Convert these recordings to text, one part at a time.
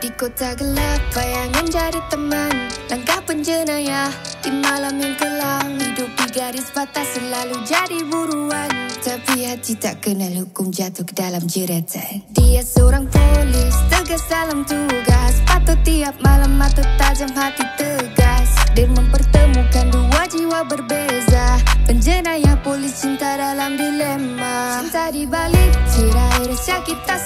Di kota gelap bayangan jadi teman. Langkah penjenayah di malam yang kelam. Hidupi garis batas selalu jadi buruan. Tapi hati tak kenal hukum jatuh ke dalam jeratan. Dia seorang polis tegas dalam tugas. Patut tiap malam mata tajam hati tegas. Dia mempertemukan dua jiwa berbeza. Penjenayah polis cinta dalam dilema. Cinta di balik tirai rasa kita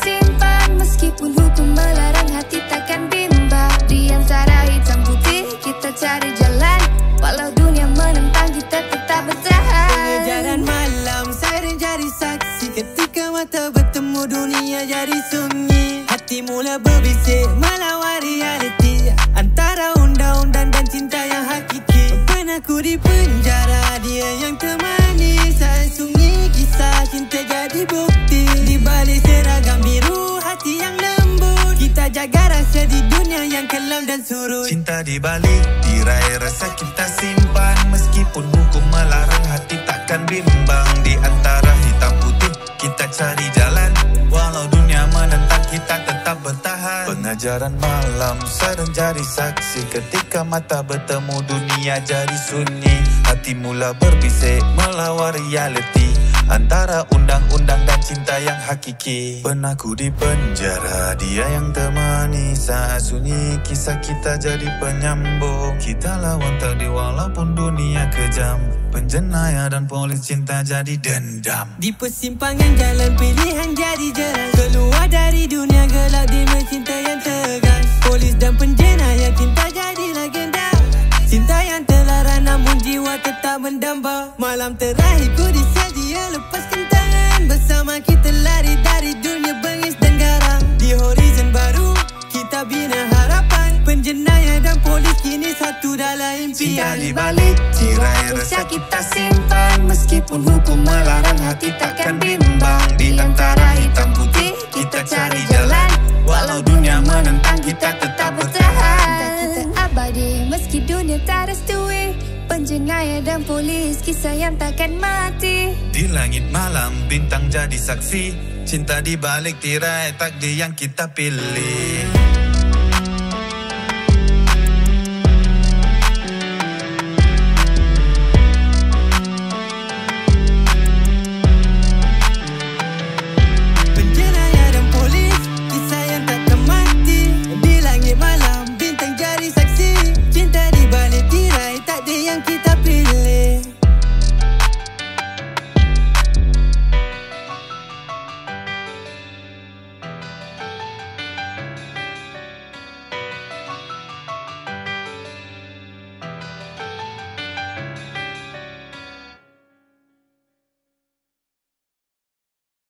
Ketika mata bertemu dunia jadi sunyi Hati mula berbisik melawan realiti. Antara undang-undang dan cinta yang hakiki Pernah ku di penjara. Dia yang temani Saya sunyi kisah cinta jadi bukti. Di balik seragam biru hati yang lembut. Kita jaga rahsia di dunia yang kelam dan surut. Cinta di balik tirai rasa kita cari jalan. Walau dunia menentang kita tetap bertahan. Pengajaran malam sering jadi saksi. Ketika mata bertemu dunia jadi sunyi. Hati mula berbisik melawan realiti. Antara undang-undang dan cinta yang hakiki. Pernah ku di penjara Dia yang temani saat sunyi Kisah kita jadi penyambung. Kita lawan takdir walaupun dunia kejam. Penjenayah dan polis cinta jadi dendam. Di persimpangan jalan pilihan jadi jelas Keluar dari dunia gelap di cinta yang tegas. Polis dan penjenayah cinta jadi legenda. Cinta yang terlarang namun jiwa tetap mendamba. Malam terakhir ku di sel Cinta di balik tirai rasa kita simpan. Meskipun hukum melarang hati takkan bimbang. Di antara hitam putih kita cari jalan. Walau dunia menentang kita tetap Cinta bertahan kita abadi meski dunia tak restui. Penjenayah dan polis kisah yang takkan mati. Di langit malam bintang jadi saksi. Cinta di balik tirai takdir yang kita pilih